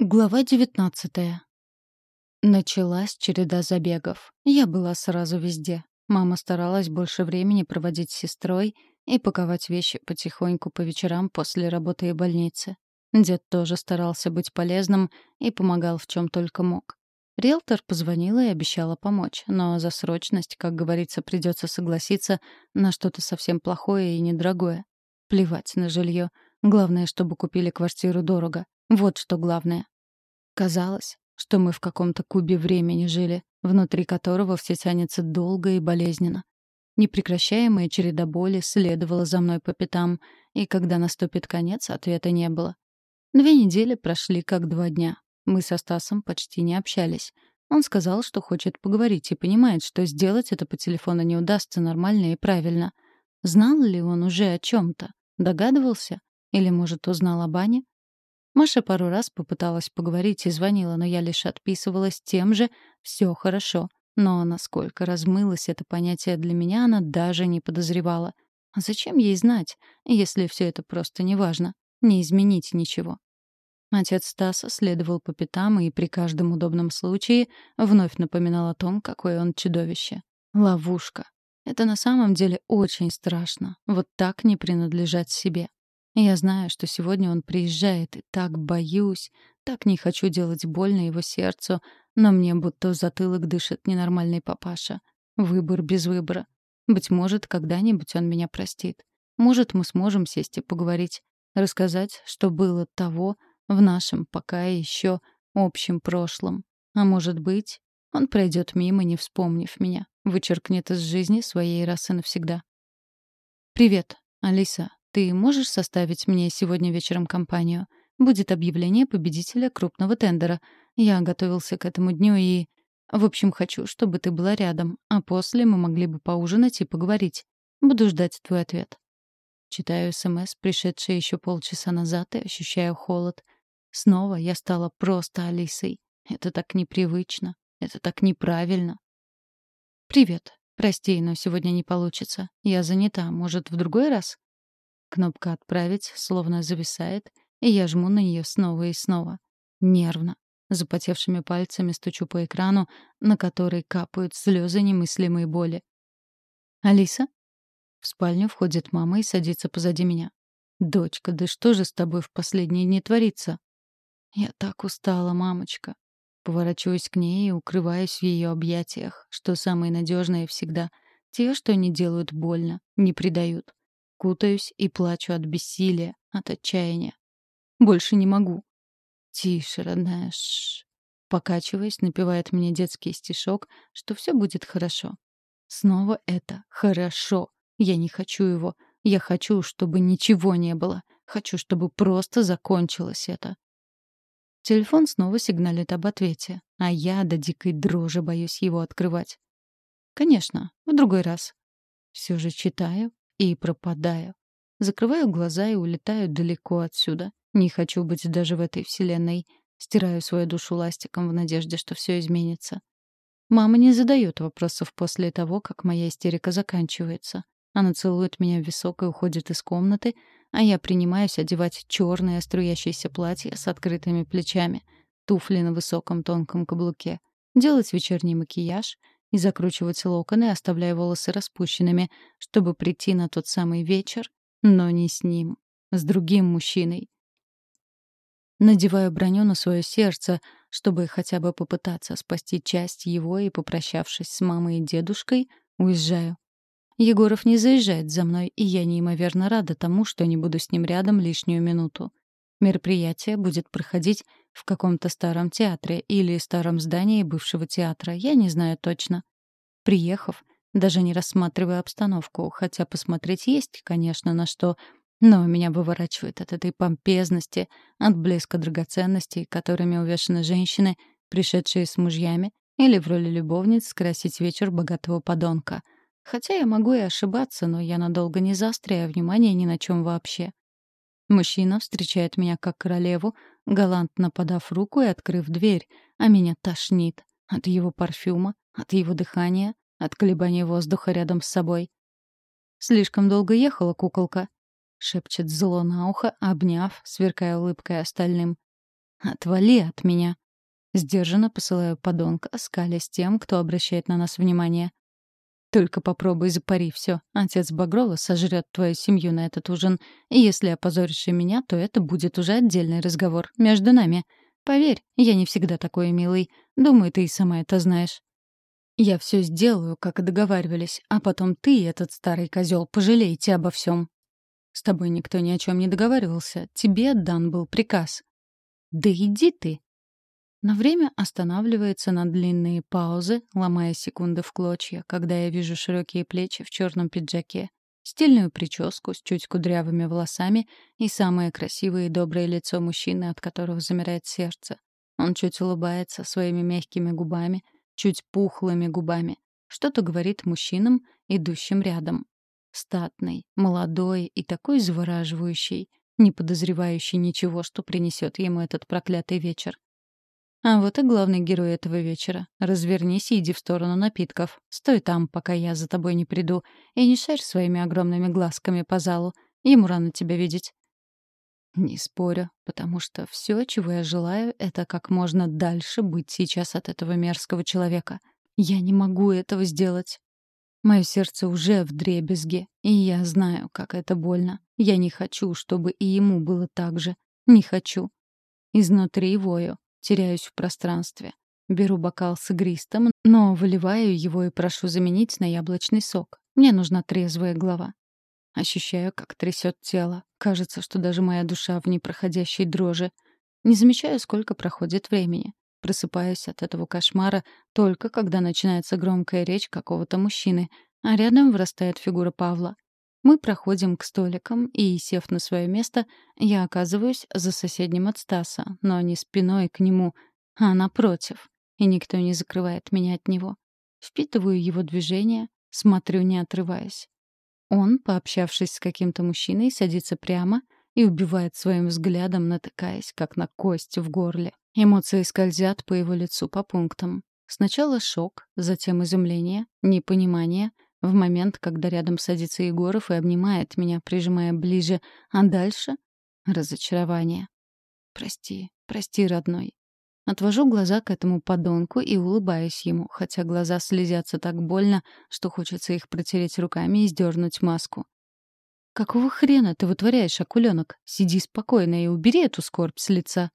Глава девятнадцатая. Началась череда забегов. Я была сразу везде. Мама старалась больше времени проводить с сестрой и паковать вещи потихоньку по вечерам после работы и больницы. Дед тоже старался быть полезным и помогал в чем только мог. Риэлтор позвонила и обещала помочь, но за срочность, как говорится, придется согласиться на что-то совсем плохое и недорогое. Плевать на жилье. Главное, чтобы купили квартиру дорого. Вот что главное. Казалось, что мы в каком-то кубе времени жили, внутри которого все тянется долго и болезненно. Непрекращаемая череда боли следовала за мной по пятам, и когда наступит конец, ответа не было. Две недели прошли как два дня. Мы со Стасом почти не общались. Он сказал, что хочет поговорить и понимает, что сделать это по телефону не удастся нормально и правильно. Знал ли он уже о чем-то? Догадывался? Или, может, узнал о бане? Маша пару раз попыталась поговорить и звонила, но я лишь отписывалась тем же «все хорошо». Но насколько размылось это понятие для меня, она даже не подозревала. А зачем ей знать, если все это просто неважно? Не изменить ничего. Отец Стаса следовал по пятам и при каждом удобном случае вновь напоминал о том, какое он чудовище. Ловушка. Это на самом деле очень страшно. Вот так не принадлежать себе. Я знаю, что сегодня он приезжает, и так боюсь, так не хочу делать больно его сердцу, но мне будто в затылок дышит ненормальный папаша. Выбор без выбора. Быть может, когда-нибудь он меня простит. Может, мы сможем сесть и поговорить, рассказать, что было того в нашем пока еще общем прошлом. А может быть, он пройдет мимо, не вспомнив меня, вычеркнет из жизни своей раз и навсегда. «Привет, Алиса. Ты можешь составить мне сегодня вечером компанию? Будет объявление победителя крупного тендера. Я готовился к этому дню и... В общем, хочу, чтобы ты была рядом, а после мы могли бы поужинать и поговорить. Буду ждать твой ответ. Читаю СМС, пришедшее еще полчаса назад, и ощущаю холод. Снова я стала просто Алисой. Это так непривычно. Это так неправильно. «Привет. Прости, но сегодня не получится. Я занята. Может, в другой раз?» Кнопка «Отправить» словно зависает, и я жму на нее снова и снова. Нервно. Запотевшими пальцами стучу по экрану, на который капают слезы немыслимой боли. «Алиса?» В спальню входит мама и садится позади меня. «Дочка, да что же с тобой в последние дни творится?» «Я так устала, мамочка». Поворачиваюсь к ней и укрываюсь в ее объятиях, что самые надежные всегда. Те, что не делают больно, не предают. Кутаюсь и плачу от бессилия, от отчаяния. Больше не могу. Тише, родная, ш. Покачиваясь, напевает мне детский стишок, что все будет хорошо. Снова это «хорошо». Я не хочу его. Я хочу, чтобы ничего не было. Хочу, чтобы просто закончилось это. Телефон снова сигналит об ответе, а я до дикой дрожи боюсь его открывать. Конечно, в другой раз. Все же читаю, и пропадаю. Закрываю глаза и улетаю далеко отсюда. Не хочу быть даже в этой вселенной. Стираю свою душу ластиком в надежде, что все изменится. Мама не задает вопросов после того, как моя истерика заканчивается. Она целует меня в висок и уходит из комнаты, а я принимаюсь одевать черное струящееся платье с открытыми плечами, туфли на высоком тонком каблуке, делать вечерний макияж — и закручивать локоны, оставляя волосы распущенными, чтобы прийти на тот самый вечер, но не с ним, с другим мужчиной. Надеваю броню на свое сердце, чтобы хотя бы попытаться спасти часть его и, попрощавшись с мамой и дедушкой, уезжаю. Егоров не заезжает за мной, и я неимоверно рада тому, что не буду с ним рядом лишнюю минуту. Мероприятие будет проходить в каком-то старом театре или старом здании бывшего театра, я не знаю точно. Приехав, даже не рассматривая обстановку, хотя посмотреть есть, конечно, на что, но меня выворачивает от этой помпезности, от блеска драгоценностей, которыми увешаны женщины, пришедшие с мужьями, или в роли любовниц скрасить вечер богатого подонка. Хотя я могу и ошибаться, но я надолго не заостряю внимание ни на чем вообще. Мужчина встречает меня как королеву, галантно подав руку и открыв дверь, а меня тошнит от его парфюма, от его дыхания, от колебания воздуха рядом с собой. «Слишком долго ехала куколка», — шепчет зло на ухо, обняв, сверкая улыбкой остальным. Отвали от меня. Сдержанно посылаю подонка, скалясь тем, кто обращает на нас внимание. Только попробуй запари все. Отец Багрова сожрет твою семью на этот ужин. И если опозоришь и меня, то это будет уже отдельный разговор между нами. Поверь, я не всегда такой милый. Думаю, ты и сама это знаешь. Я все сделаю, как и договаривались, а потом ты и этот старый козел пожалеете обо всем. С тобой никто ни о чем не договаривался. Тебе дан был приказ. Да иди ты, но время останавливается на длинные паузы, ломая секунды в клочья, когда я вижу широкие плечи в черном пиджаке, стильную прическу с чуть кудрявыми волосами и самое красивое и доброе лицо мужчины, от которого замирает сердце. Он чуть улыбается своими мягкими губами, чуть пухлыми губами. Что-то говорит мужчинам, идущим рядом. Статный, молодой и такой завораживающий, не подозревающий ничего, что принесет ему этот проклятый вечер. А вот и главный герой этого вечера. Развернись и иди в сторону напитков. Стой там, пока я за тобой не приду. И не шарь своими огромными глазками по залу. Ему рано тебя видеть. Не спорю, потому что все, чего я желаю, это как можно дальше быть сейчас от этого мерзкого человека. Я не могу этого сделать. Мое сердце уже в дребезге, и я знаю, как это больно. Я не хочу, чтобы и ему было так же. Не хочу. Изнутри вою, теряюсь в пространстве. Беру бокал с игристым, но выливаю его и прошу заменить на яблочный сок. Мне нужна трезвая голова. Ощущаю, как трясет тело. Кажется, что даже моя душа в непроходящей дрожи. Не замечаю, сколько проходит времени. Просыпаюсь от этого кошмара только когда начинается громкая речь какого-то мужчины, а рядом вырастает фигура Павла. Мы проходим к столикам, и, сев на свое место, я оказываюсь за соседним от Стаса, но не спиной к нему, а напротив, и никто не закрывает меня от него. Впитываю его движение, смотрю, не отрываясь. Он, пообщавшись с каким-то мужчиной, садится прямо и убивает своим взглядом, натыкаясь, как на кость в горле. Эмоции скользят по его лицу по пунктам. Сначала шок, затем изумление, непонимание — в момент, когда рядом садится Егоров и обнимает меня, прижимая ближе, а дальше — разочарование. «Прости, прости, родной». Отвожу глаза к этому подонку и улыбаюсь ему, хотя глаза слезятся так больно, что хочется их протереть руками и сдернуть маску. «Какого хрена ты вытворяешь, акуленок? Сиди спокойно и убери эту скорбь с лица».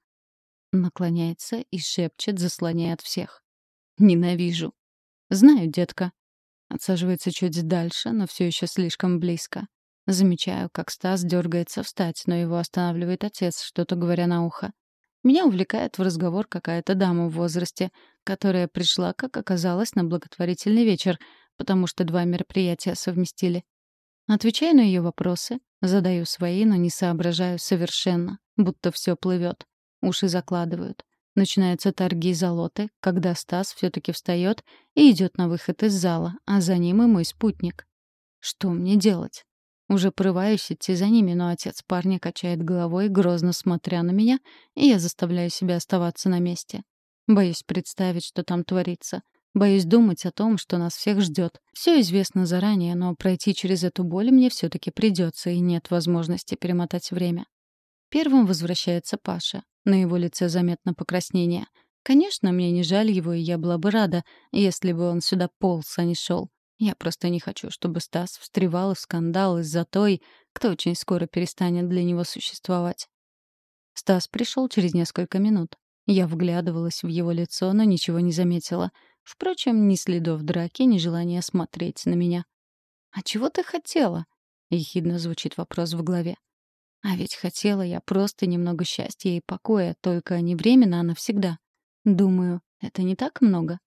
Наклоняется и шепчет, заслоняя от всех. «Ненавижу». «Знаю, детка», Отсаживается чуть дальше, но все еще слишком близко. Замечаю, как Стас дергается встать, но его останавливает отец, что-то говоря на ухо. Меня увлекает в разговор какая-то дама в возрасте, которая пришла, как оказалось, на благотворительный вечер, потому что два мероприятия совместили. Отвечаю на ее вопросы, задаю свои, но не соображаю совершенно, будто все плывет. Уши закладывают. Начинаются торги за лоты, когда Стас все-таки встает и идет на выход из зала, а за ним и мой спутник. Что мне делать? Уже порываюсь идти за ними, но отец парня качает головой, грозно смотря на меня, и я заставляю себя оставаться на месте. Боюсь представить, что там творится. Боюсь думать о том, что нас всех ждет. Все известно заранее, но пройти через эту боль мне все-таки придется, и нет возможности перемотать время. Первым возвращается Паша. На его лице заметно покраснение. Конечно, мне не жаль его, и я была бы рада, если бы он сюда полз, а не шел. Я просто не хочу, чтобы Стас встревал в скандал из-за той, кто очень скоро перестанет для него существовать. Стас пришел через несколько минут. Я вглядывалась в его лицо, но ничего не заметила. Впрочем, ни следов драки, ни желания смотреть на меня. «А чего ты хотела?» — ехидно звучит вопрос в голове. А ведь хотела я просто немного счастья и покоя, только не временно, а навсегда. Думаю, это не так много.